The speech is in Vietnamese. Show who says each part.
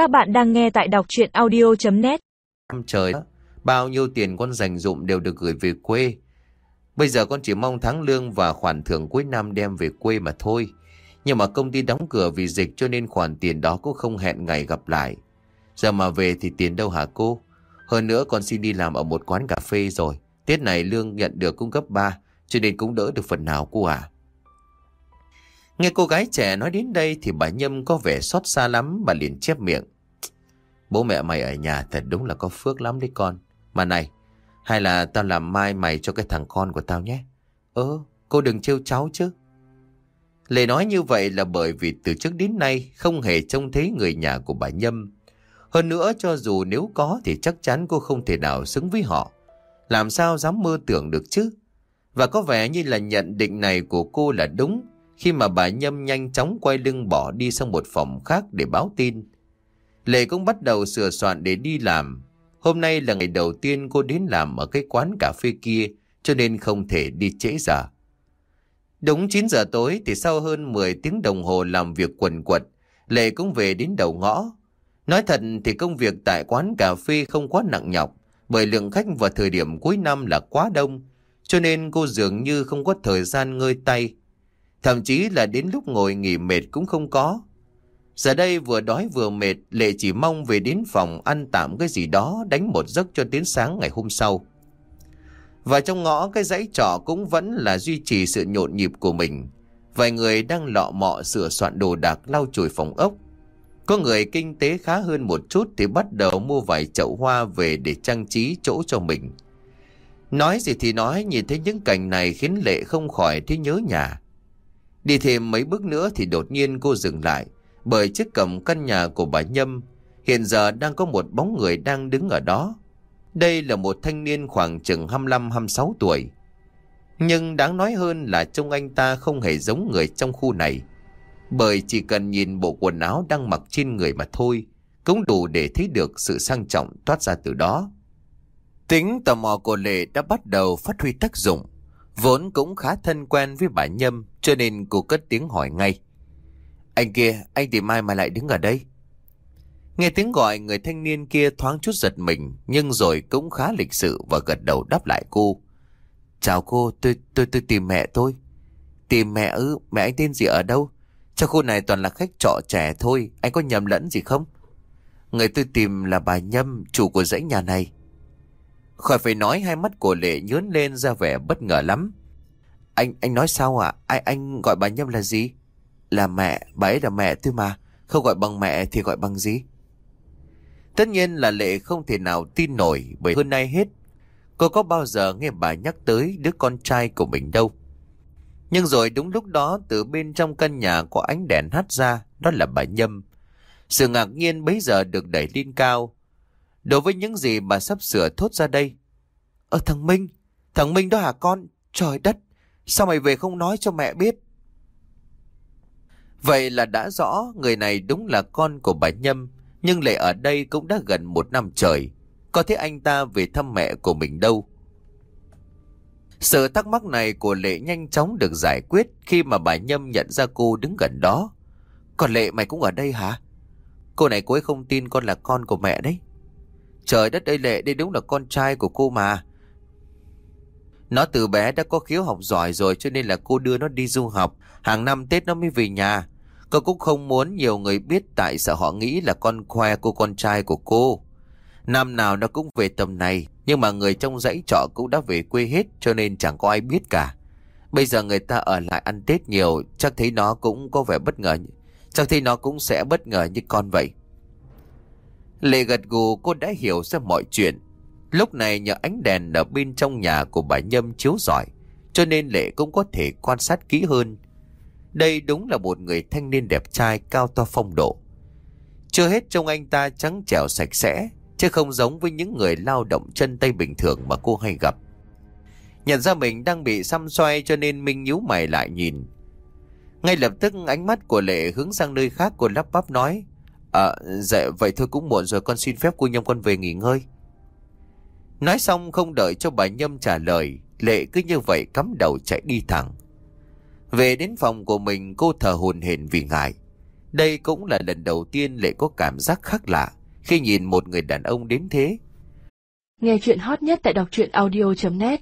Speaker 1: Các bạn đang nghe tại đọc chuyện audio.net
Speaker 2: Năm trời, bao nhiêu tiền con dành dụm đều được gửi về quê. Bây giờ con chỉ mong tháng lương và khoản thưởng cuối năm đem về quê mà thôi. Nhưng mà công ty đóng cửa vì dịch cho nên khoản tiền đó cũng không hẹn ngày gặp lại. Giờ mà về thì tiền đâu hả cô? Hơn nữa con xin đi làm ở một quán cà phê rồi. Tết này lương nhận được cung cấp 3 cho nên cũng đỡ được phần nào cô à. Nghe cô gái trẻ nói đến đây thì bà Nhâm có vẻ xót xa lắm, bà liền chép miệng. Bố mẹ mày ở nhà thật đúng là có phước lắm đấy con. Mà này, hay là tao làm mai mày cho cái thằng con của tao nhé. Ơ, cô đừng trêu cháu chứ. Lệ nói như vậy là bởi vì từ trước đến nay không hề trông thấy người nhà của bà Nhâm. Hơn nữa cho dù nếu có thì chắc chắn cô không thể nào xứng với họ. Làm sao dám mơ tưởng được chứ? Và có vẻ như là nhận định này của cô là đúng khi mà bà Nhâm nhanh chóng quay lưng bỏ đi sang một phòng khác để báo tin. Lệ cũng bắt đầu sửa soạn để đi làm. Hôm nay là ngày đầu tiên cô đến làm ở cái quán cà phê kia cho nên không thể đi trễ giờ. Đúng 9 giờ tối thì sau hơn 10 tiếng đồng hồ làm việc quần quật, Lệ cũng về đến đầu ngõ. Nói thật thì công việc tại quán cà phê không quá nặng nhọc bởi lượng khách vào thời điểm cuối năm là quá đông cho nên cô dường như không có thời gian ngơi tay Thậm chí là đến lúc ngồi nghỉ mệt cũng không có. Giờ đây vừa đói vừa mệt, Lệ chỉ mong về đến phòng ăn tạm cái gì đó đánh một giấc cho đến sáng ngày hôm sau. Và trong ngõ cái dãy trọ cũng vẫn là duy trì sự nhộn nhịp của mình. Vài người đang lọ mọ sửa soạn đồ đạc lau chùi phòng ốc. Có người kinh tế khá hơn một chút thì bắt đầu mua vài chậu hoa về để trang trí chỗ cho mình. Nói gì thì nói, nhìn thấy những cảnh này khiến Lệ không khỏi thấy nhớ nhà. Đi thêm mấy bước nữa thì đột nhiên cô dừng lại, bởi chiếc cổng căn nhà của bà Nhâm hiện giờ đang có một bóng người đang đứng ở đó. Đây là một thanh niên khoảng chừng 25-26 tuổi. Nhưng đáng nói hơn là trông anh ta không hề giống người trong khu này. Bởi chỉ cần nhìn bộ quần áo đang mặc trên người mà thôi, cũng đủ để thấy được sự sang trọng toát ra từ đó. Tính tò mò của Lệ đã bắt đầu phát huy tác dụng. Vốn cũng khá thân quen với bà Nhâm cho nên cô cất tiếng hỏi ngay. Anh kia, anh tìm ai mà lại đứng ở đây? Nghe tiếng gọi người thanh niên kia thoáng chút giật mình nhưng rồi cũng khá lịch sự và gật đầu đáp lại cô. Chào cô, tôi tôi tôi tìm mẹ tôi. Tìm mẹ ư, mẹ anh tên gì ở đâu? Trong khu này toàn là khách trọ trẻ thôi, anh có nhầm lẫn gì không? Người tôi tìm là bà Nhâm, chủ của dãy nhà này. Khỏi phải nói hai mắt của Lệ nhớn lên ra vẻ bất ngờ lắm. Anh anh nói sao ạ? À? Anh, anh gọi bà Nhâm là gì? Là mẹ, bà ấy là mẹ thôi mà. Không gọi bằng mẹ thì gọi bằng gì? Tất nhiên là Lệ không thể nào tin nổi bởi hơn nay hết. Cô có bao giờ nghe bà nhắc tới đứa con trai của mình đâu. Nhưng rồi đúng lúc đó từ bên trong căn nhà có ánh đèn hắt ra, đó là bà Nhâm. Sự ngạc nhiên bấy giờ được đẩy lên cao. Đối với những gì bà sắp sửa thốt ra đây. Ờ thằng Minh, thằng Minh đó hả con? Trời đất, sao mày về không nói cho mẹ biết? Vậy là đã rõ người này đúng là con của bà Nhâm, nhưng lại ở đây cũng đã gần một năm trời. Có thấy anh ta về thăm mẹ của mình đâu? Sự thắc mắc này của Lệ nhanh chóng được giải quyết khi mà bà Nhâm nhận ra cô đứng gần đó. Còn Lệ mày cũng ở đây hả? Cô này cô ấy không tin con là con của mẹ đấy. Trời đất ơi Lệ, đây đúng là con trai của cô mà. Nó từ bé đã có khiếu học giỏi rồi cho nên là cô đưa nó đi du học. Hàng năm Tết nó mới về nhà. Cô cũng không muốn nhiều người biết tại sợ họ nghĩ là con khoe cô con trai của cô. Năm nào nó cũng về tầm này, nhưng mà người trong dãy trọ cũng đã về quê hết cho nên chẳng có ai biết cả. Bây giờ người ta ở lại ăn Tết nhiều, chắc thấy nó cũng có vẻ bất ngờ. Chắc thấy nó cũng sẽ bất ngờ như con vậy. Lệ gật gù cô đã hiểu ra mọi chuyện. Lúc này nhờ ánh đèn ở bên trong nhà của bà Nhâm chiếu rọi, cho nên Lệ cũng có thể quan sát kỹ hơn. Đây đúng là một người thanh niên đẹp trai cao to phong độ. Chưa hết trông anh ta trắng trẻo sạch sẽ, chứ không giống với những người lao động chân tay bình thường mà cô hay gặp. Nhận ra mình đang bị xăm xoay cho nên Minh nhíu mày lại nhìn. Ngay lập tức ánh mắt của Lệ hướng sang nơi khác cô lắp bắp nói. À, dạ vậy thôi cũng muộn rồi con xin phép cô Nhâm con về nghỉ ngơi. Nói xong không đợi cho bà Nhâm trả lời, Lệ cứ như vậy cắm đầu chạy đi thẳng. Về đến phòng của mình cô thở hồn hển vì ngại. Đây cũng là lần đầu tiên Lệ có cảm giác khác lạ khi nhìn một người đàn ông đến thế.
Speaker 3: Nghe chuyện hot nhất tại đọc truyện audio.net